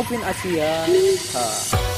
Novin Asia. Ha.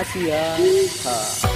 Asia. Ha.